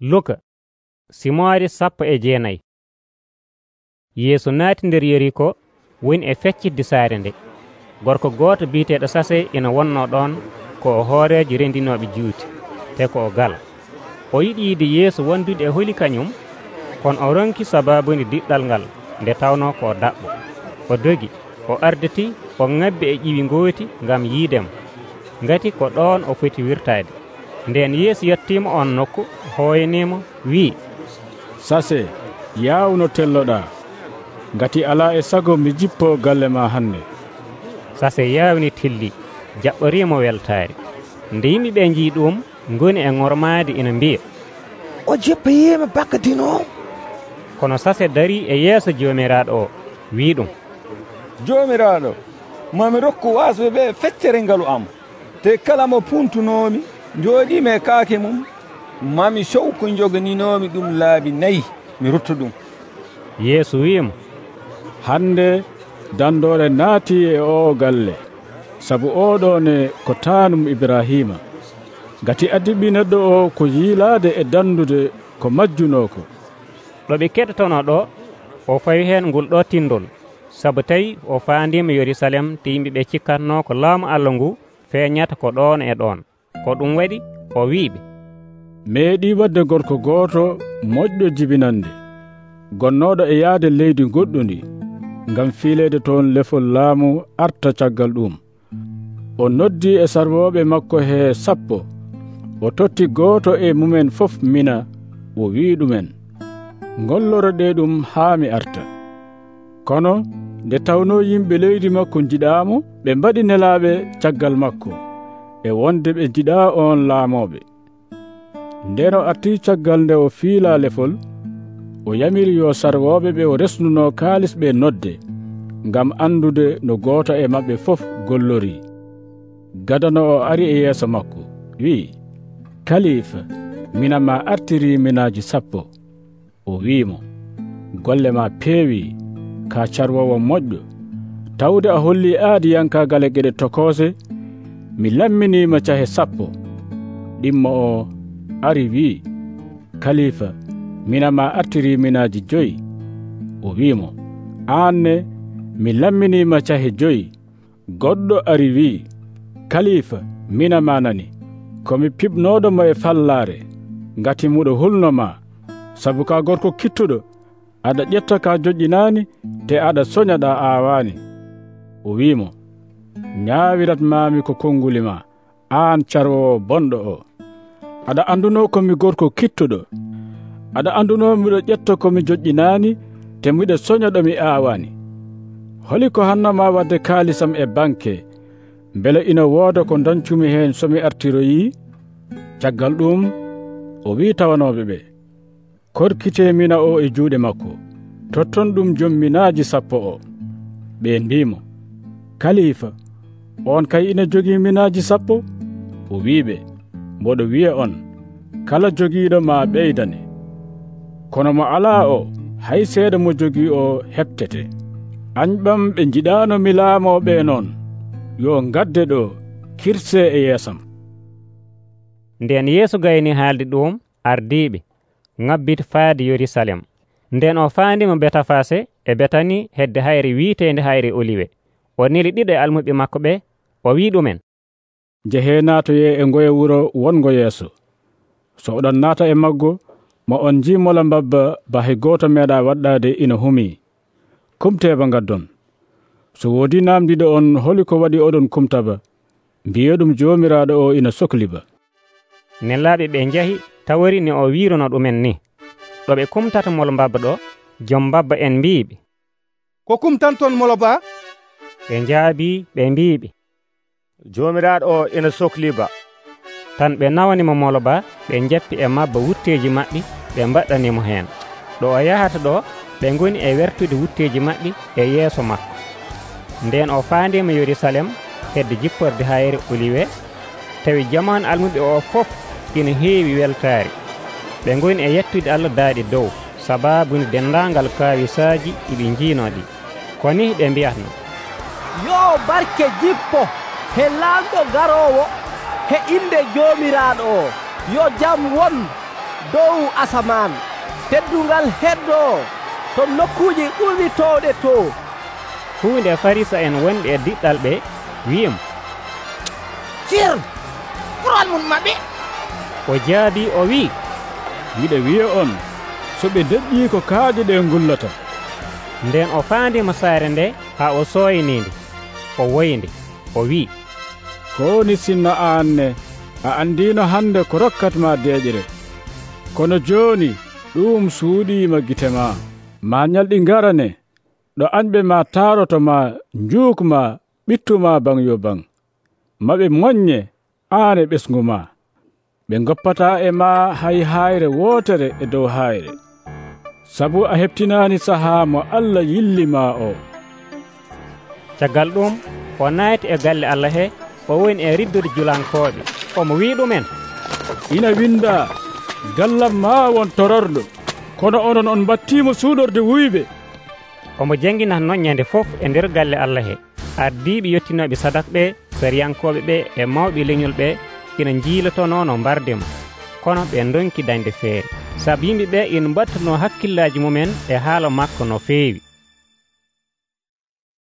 luka simoore sappo e jeenayi. Yeeso naati nder yeriko woni e feccidde saare nde. Gorko gooto biyeteeɗo sase ina wonno ɗon ko o hooreejo renndinooɓe juuti te ko o gala. O yiɗi yiide yeeso wondude e holi kañum kono o ronki sabaabude diɗɗal ngal nde tawno ko o daɓɓo. O dogi o arditi o ŋabbi e ƴiwi ngooti ngam yiidemo ngati ko ɗon o foti wirtaade. nden yeeso yettima on nokku hoynimo wi sase yawno telloɗa. Gati ala e sago mi jippo galle ma hannde sase yawni tilli jaɓɓorimo weltare nde yimɓeɓe jii ɗum goni e gormade ina mbiya o jeppoyima bakka dino? Kono sase dari e yeeso jomiraɗo o wi ɗum. Jomiraɗo mami rokku wasɓe ɓe feccere ngalu am. Te kala mo puntunomi jooɗima e kaake mum mami sowko joganinomi ɗum laabi nayi mi rutta ɗum. Yeeso wiyamo hande dandore naati e o galle sabu oɗone ko tanum ibrahima gati adiɓi neɗɗo o ko yiilade e dandude ko majjunoko ɗo ɓe keɗotono ɗo o fawi hen ngol ɗo tindol sabu tawi o fandima yerusalem te yimɓeɓe cikkanno ko laamu allah ngu feeñata ko ɗon e ɗon ko ɗum waɗi o wiiɓe. Meeɗi wadde gorko gooto moƴƴo jibinande. Gonnoɗo e yahde leydi goɗɗundi ngam fiilede toon lefol laamu arta caggal ɗum. O noddi e sarwoɓe makko he sappo o totti gooto e mumen fof mina o wi ɗumen. Ngolloro ɗe ɗum haa mi arta. Kono nde tawno yimɓe leydi makko jiɗaamo ɓe mbaɗi nelaaɓe caggal makko. e wonde ɓe jiɗa on laamoɓe. Ndeno arti caggal nde o fiila lefol o yamiri yo sarwoɓe ɓe o resnuno kaalis ɓe nodde ngam andude no goto e maɓɓe fof gollori. Gadano o ari e yeeso makko wi'i kalifa mina ma artiri minaji sappo. O wimo golle ma peewi ka carwowo moƴƴo. Tawde a holli aadiyankagal e geɗe tokose mi lamminima cahe sappo. Ɗimmo o ari wi kalifa minama artiri minaji joyi o wimo anne mi lamminima cahe joyi goɗɗo ari wi kalifa minama nani. Komi pibnoɗomo e fallare ngati muɗo hulnoma sabu ka gorko kittuɗo aɗa ƴetta ka joƴƴinani te aɗa soñaɗa awani. O wimo ñaawiratmami ko konnguli ma aan carwowo bonɗo o. Aɗa anduno komi gorko kittuɗo. Aɗa anduno miɗo ƴetto komi joƴƴinaani te miɗo soña mi aawani holi ko hannama wadde kaalisam e banke. Mbele ina wooda ko dancumi heen somi artiroyi? Caggal ɗum o wi tawanoɓe ɓe. Korkite mina o e juuɗe makko. Totton ɗum jomminaaji sappo o. Ɓe mbimo kalifa on kay ina jogii minaji sappo? O wiɓe mboɗo wiya on kala jogiiɗo ma ɓeydane. Kono mo alaa o hay seeɗa mo jogii o heɓtete. Añɓam ɓe njiɗaano mi laamooɓe noon yo ngadde ɗo kirse e yeesam. Nden yeesu gayni haalde ɗum ardiiɓe ŋabbita faade yerusalem. Nden o faandima betafase e betani hedde hayre wiiteende hayre oliwe. o neli ɗiɗo e almuɓe makko ɓe o wi ɗumen. Jehe naatoye e ngoye wuro wongo yeeso. So oɗon naata e maggo mo on jimola mbabba bahe gooto meeɗa waɗɗade ina humi. Kumteba ngaddon. So woodi namdiɗo on holi ko waɗi oɗon kumtaba mbiye ɗum joomiraaɗo o ina sohliba nelaaɓe ɓe njahi tawori ni o wirono ɗumen ni. Ɗo ɓe kumtata molo mbabba ɗo jom mbabba en mbiɓe ko kumtanton molo ba? ɓe njaabi ɓe mbiɓe jomiraɗo o ina sohliba tan ɓe nawanimo molo ba ɓe jappi e mabba wutteji maɓɓe ɓe mbaɗɗanimo hen ɗo o yahata ɗo ɓe goni e wertude wutteji maɓɓe e yeeso makko. Nden o fandima yerusalem hedde jipporde hayre oliwe tawi jamanu almuɓe o fof ina heewi weltaari ɓe goni e yettude allah daaɗi dow sababude dendagal kawisaji iɓe jiinoɗi koni ɓe mbiyatno. yo barke jippo he laamɗo garowo he inde jomiraɗo o. Yo jam won dow asaman teddungal heddo to nokkuuji ɓurnitooɗe to. Hunde farisa en wonɓe e diɗɗal ɓe wiyimo ceer ɓural mum maɓɓe. O jaabi o wi. Miɗe wiya on so ɓe daɗɗii ko kaaje ɗe gullata nden o faandima saare nde ha o sooyiniinde o woyde o wi'i. Kowoni sinno aanne a anndino hannde ko rokkatma deeƴere. Kono jooni ɗum suuɗiima gite ma ma ñalɗi ngarane ɗo añɓe ma taaroto ma njuukma ɓittuma baŋ yo baŋ maɓe moƴƴe aan e ɓesgu ma ɓe goppata e ma hay hayre wootere e dow hayre sabu a heptinaani sahaa mo allah yillima o. caggal ɗum o naati e galle allah he o woni e riddude julankoɓe. Omo wi ɗumen. Ina winda gallam ma won tororɗo. Kono onon on battimo suuɗorde wuyɓe. Omo jangguina noññande fof e nder galle allah he. Ardiɓe yettinoɓe sadak ɓe sariyankoɓe ɓe e mawɓe leñol ɓe ina jiilotono no mbardema kono ɓe donki dañde feere. Saabu yimɓeɓe ina mbattuno hakkillaji mumen e haala makko no feewi.